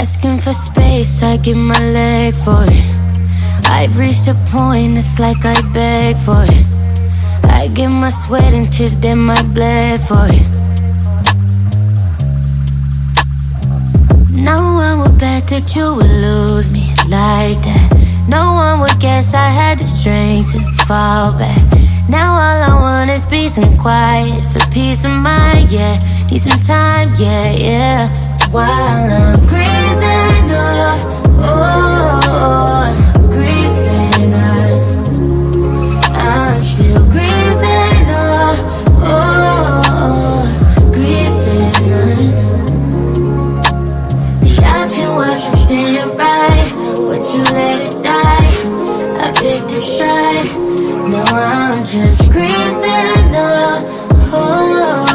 Asking for space, I give my leg for it. I've reached a point, it's like I beg for it. I give my sweat and tears, then my blood for it. No one would bet that you would lose me like that. No one would guess I had the strength to fall back. Now all I want is peace and quiet for peace of mind, yeah. Need some time, yeah, yeah. While I'm I'm just grieving, oh,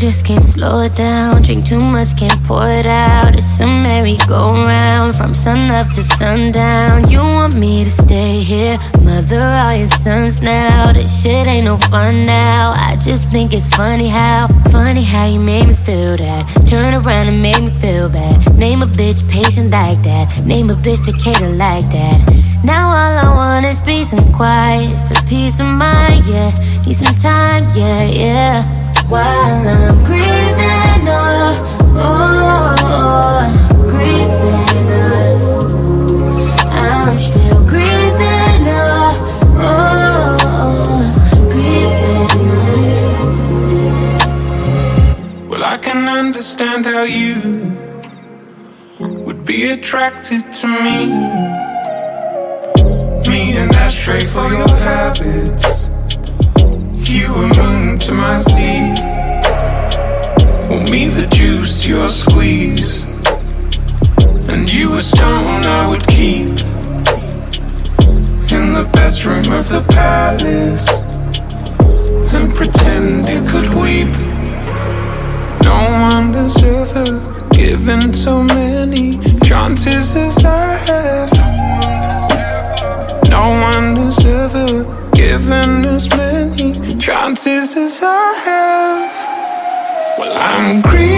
just can't slow it down. Drink too much, can't pour it out. It's a merry-go-round from sun up to sundown. You want me to stay here, mother all your sons now. This shit ain't no fun now. I just think it's funny how, funny how you made me feel that. Turn around and made me feel bad. Name a bitch patient like that. Name a bitch Decatur like that. Now all I want is peace and quiet for peace of mind, yeah. Need some time, yeah, yeah. While I'm grieving, oh, oh, grieving. I'm still grieving, oh, oh. Well, I can understand how you would be attracted to me. Me an ashtray for your habits. You a moon to my sea. Well, me the juice to your squeeze. And you a stone I would keep in the best room of the palace. And pretend it could weep. No one has ever given so many chances as I have. Chances as I have. Well, I'm grieving